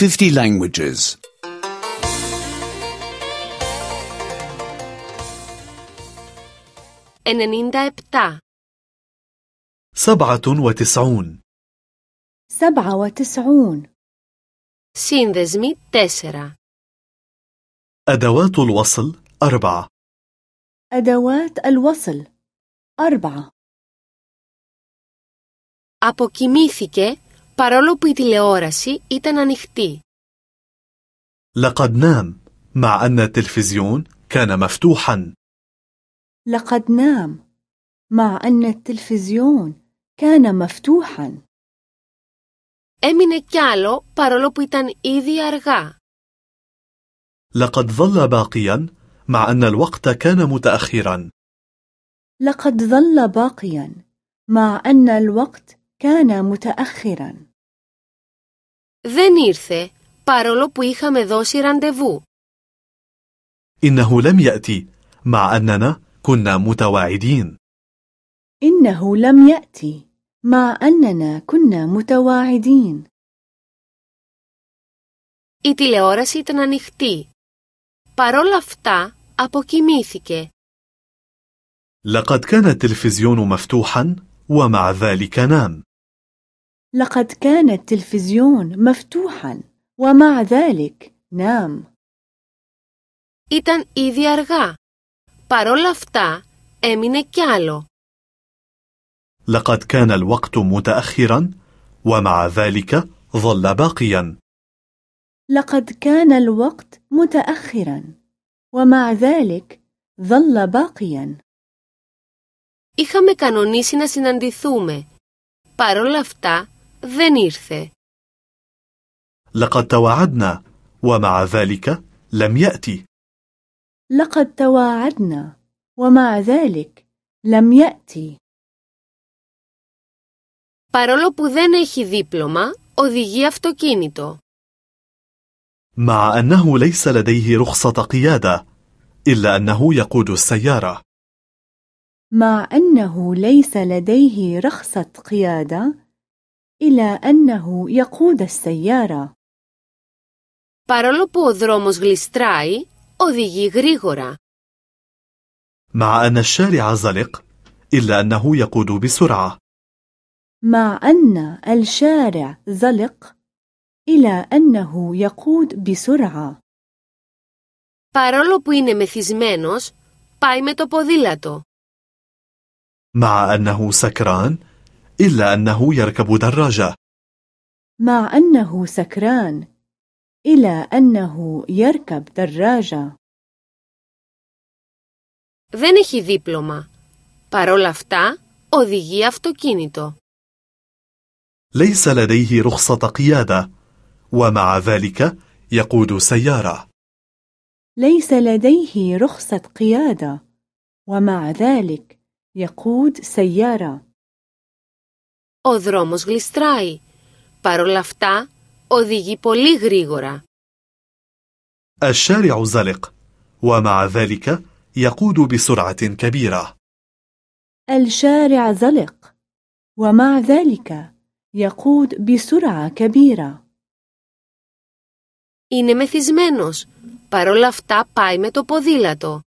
50 languages. 97. سبعة وتسعون سبعة وتسعون Σύνδεσμοι 4. أدوات الوصل أربعة أدوات الوصل أربعة Αποκοιμήθηκε παρόλο που η τηλεόραση ήταν ανοιχτή. لقد نام مع أن التلفزيون كان مفتوحا لقد نام مع أن التلفزيون كان مفتوحا Έμεινε κι άλλο παρόλο που ήταν ήδη αργά. لقد ظل باقيا مع أن الوقت كان متأخرا لقد ظل باقيا مع أن الوقت كان متأخرا Δεν ήρθε παρόλο που είχαμε δώσει ραντεβού. إنه لم يأتي مع أننا كنا متواعدين إنه لم يأتي مع أننا كنا متواعدين Η τηλεόραση ήταν ανοιχτή. Παρόλα αυτά αποκοιμήθηκε. لقد كان التلفزيون مفتوحا ومع ذلك نام لقد كان التلفزيون مفتوحا ومع ذلك نام Ήταν ήδη αργά. Παρόλα αυτά έμεινε κι άλλο. لقد كان الوقت متأخرا ومع ذلك ظل باقيا لقد كان الوقت متأخرا ومع ذلك ظل باقيا Είχαμε κανονίσει να συναντηθούμε. Παρόλα αυτά δεν ήρθε. لقد توعدنا ومع ذلك لم يأتي لقد تواعدنا ومع ذلك لم يأتي Παρόλο που δεν έχει δίπλωμα, οδηγεί αυτοκίνητο. مع أنه ليس لديه رخصة قيادة إلا أنه يقود السيارة مع أنه ليس لديه رخصة قيادة إلى أنه يقود السيارة Παρόλο που ο δρόμος γλιστράει, οδηγεί γρήγορα. مع أن الشارع زلق إلا أنه يقود بسرعة مع أن الشارع زلق إلى أنه يقود بسرعة Παρόλο που είναι μεθυσμένος, πάει με το ποδήλατο. مع أنه سكران إلا أنه يركب دراجة مع أنه سكران إلى أنه يركب دراجة Δεν έχει δίπλωμα. Παρόλα αυτά, οδηγεί αυτοκίνητο. ليس لديه رخصة قيادة ومع ذلك يقود سيارة ليس لديه رخصة قيادة ومع ذلك يقود سيارة Ο δρόμος γλιστράει. Παρόλα αυτά, οδηγεί πολύ γρήγορα. الشارع زلق ومع ذلك يقود بسرعة كبيرة الشارع زلق ومع ذلك يقود بسرعة كبيرة Είναι μεθυσμένος. Παρόλα αυτά, πάει με το ποδήλατο.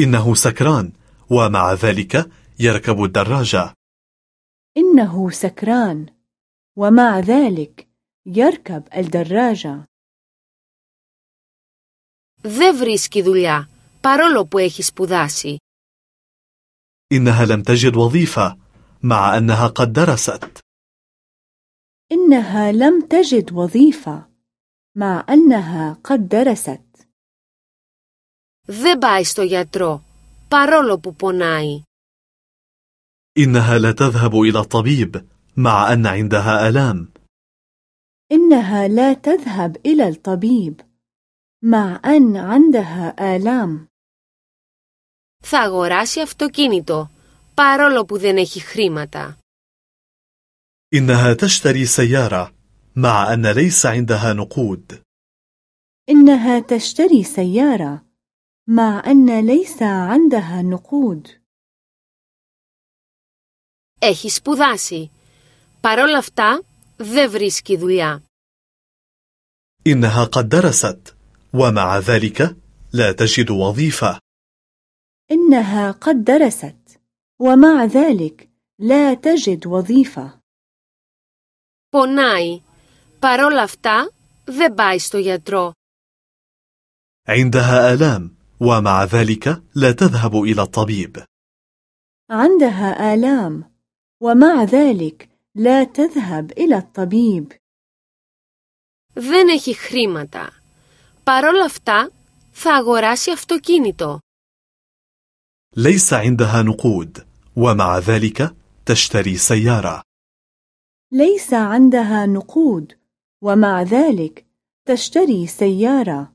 إنه سكران ومع ذلك يركب الدراجة إنه سكران ومع ذلك يركب الدراجة Δεν βρίσκει δουλειά, παρόλο που έχει σπουδάσει. إنها لم تجد وظيفة مع أنها قد درست إنها لم تجد وظيفة مع أنها قد درست Δεν πάει στο γιατρό, παρόλο που πονάει. إنها لا تذهب إلى الطبيب مع أن عندها آلام إنها لا تذهب إلى الطبيب مع أن عندها آلام Θα αγοράσει αυτοκίνητο, παρόλο που δεν έχει χρήματα. إنها تشتري سيارة مع أن ليس عندها نقود إنها تشتري سيارة مع أن ليس عندها نقود Έχει σπουδάσει. Παρόλα αυτά, δεν βρίσκει δουλειά. إنها قد درست ومع ذلك لا تجد وظيفة إنها قد درست ومع ذلك لا تجد وظيفة Πονάει. Παρόλα αυτά δεν πάει στο γιατρό. عندها آلام ومع ذلك لا تذهب إلى الطبيب عندها آلام ومع ذلك لا تذهب إلى الطبيب Δεν έχει χρήματα. Παρόλα αυτά θα αγοράσει αυτοκίνητο. ليس عندها نقود ومع ذلك تشتري سيارة ليس عندها نقود ومع ذلك تشتري سيارة